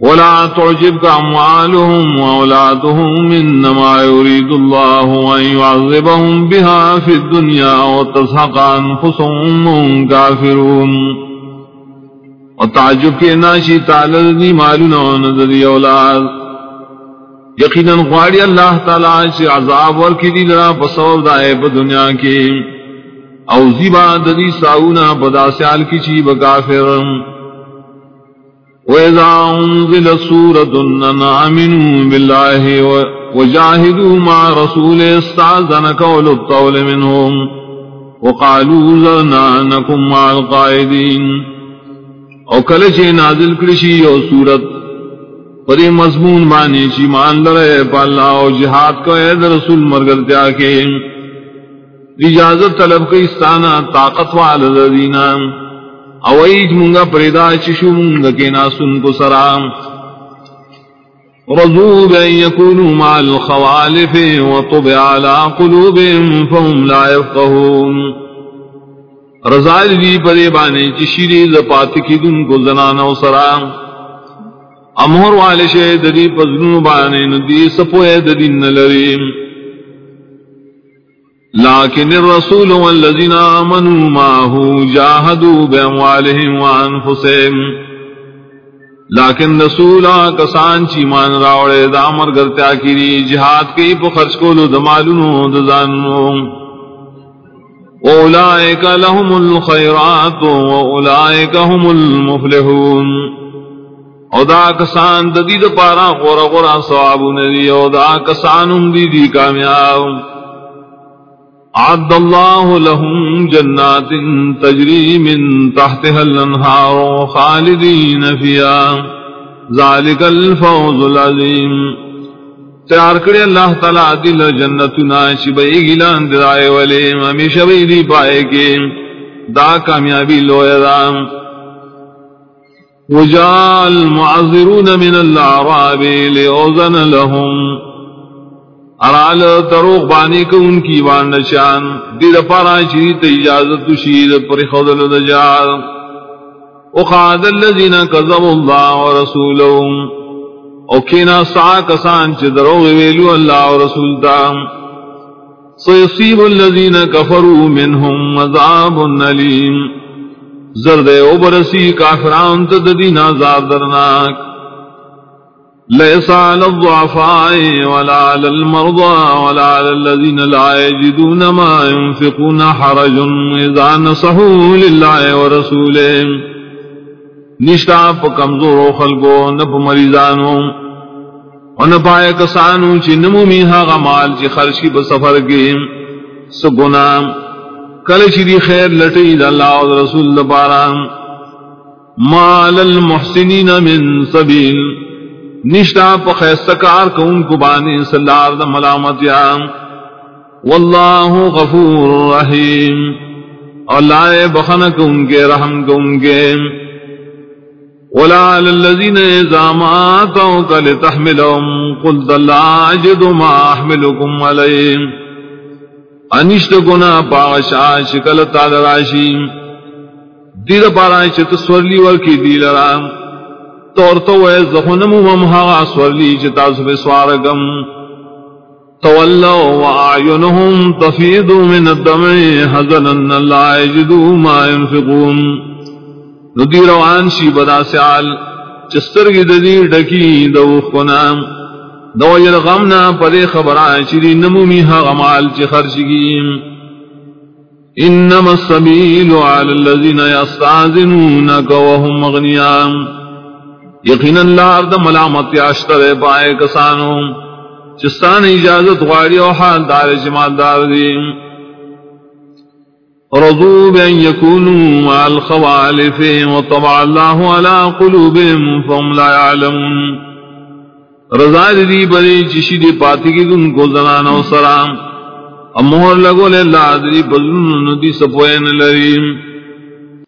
ولا تعجبك أموالهم وأولادهم إنما يريد الله أن يعذبهم بها في الدنيا وتزهق أنفسهم كافرون. وتعجب کے ناشی تعالی مالنا ونذری اولاد یقینا غواړي الله تعالی چې عذاب ورکړي دي لرا بصور دای په دنیا کې او زیبا د دې ساونا بداسال کی چی بکافرم وَإِذَا أُنزِلَ سُورَةٌ أَنْ آمِنُوا بِاللَّهِ وَجَاهِدُوا مَعَ رَسُولِهِ اسْتَأْذَنَكَ أُولُو الطَّوْلِ مِنْهُمْ وَقَالُوا ذَرْنَا نَكُن مَعَ الْقَاعِدِينَ او کله چې نازل کړي شي یو سورت پرې مضمون باندې چې مان لره په الله او جهاد کو اے رسول مرګرتیا کې. اجازت طلب کوي ستانه طاقت والذین اویج منگا پریدا چشو منگا کے ناسن کو سرام. رضو بین یکونو مع الخوالف وطبع على قلوبهم فهم لا يفقهون رضائل دی جی پرے بانے چشیری زپات کی دن کو زنانا و سرام. امہر والے شہد دی پزنو بانے ندی سپوئے ددن لریم لكن الرسول والذين آمنوا معه جاهدوا بأموالهم وأنفسهم. لیکن رسولا کسان چی مان راوڑے دا امر گرتیا کری جہاد کی پو خرچ کو لو دمالنو دزانو اولائک لهم الخیرات و اولائک هم المفلحون. او دا کسان دا دید پارا غورا غورا سوابو ندی، او دا کسانم دی دی کامیاب. عد الله لهم جنات تجري من تحتها الانهار خالدين فيها. ذلك الفوز العظيم. تیار کرے اللہ تعالی دل جنت جنتنا شبئی گلان درائے والے، ہمیشہ بھی دی پائے گے دا کامیابی لویا دام وجاء المعذرون من الاعراب لأذن لهم. ارال تروغ بانی کو ان کی وان نشان دید پارا چیت اجازت شید پر خودل دجال اقاد اللذین کذب اللہ و رسولهم. اوکینا سا کسان چی دروغ ویلو اللہ و رسول دا سیصیب اللذین کفروا منهم مذاب نلیم زرد اوبرسی کافران تددین آزاد درناک. ليس على الضعفاء ولا على المرضى ولا على الذين لا يجدون ما ينفقون حرج إذا نصحوا لله ورسوله. نشتا پا کمزور و خلقو نپ مریضانو و نپائے کسانو چی نمومی ہاگا مال چی خرچ کی بسفر کی. سگنا کل چی خیر لٹی دا اللہ و رسول دبارا مال المحسنین من سبیل نشتا پا خیستکار کون کو بانی سلار دا ملامت یا. واللہ غفور رحیم. اللہ بخن کون کے، رحم کون کے. ولا للذین اذا ما آتوك لتحملهم قلت لا اجد ما احملكم عليه انشت گنا پاغشا شکل تعالی راشی دیر پارا چت سورلی ورکی دی لرام طور تو اے زخنم ومہا سورلی چتا سب سوارگم. تولو وآینہم تفیدو من الدمع حزنا لا یجدو ما ينفقون ندی روان شی بدا سیال چستر کی ددی ڈکی دو خنام دو یل غمنا پدے خبران چری نمومی ہا غمال چی خرچ گیم انما السبیل علی الذین یستعذنونک وهم مغنیام یقینا لار دا ملامت یاشتر پائے کسانو چستان اجازت غاری و حال دار جمال دار دی۔ رضو بین یکونو مع الخوالف و طبع اللہ علا قلوبهم فهم لا يعلمون رضا دی بری چشی دی پاتی کی دن کو زنانا و سرام امہر لگو لے اللہ دی بزن ندی سپوین لریم۔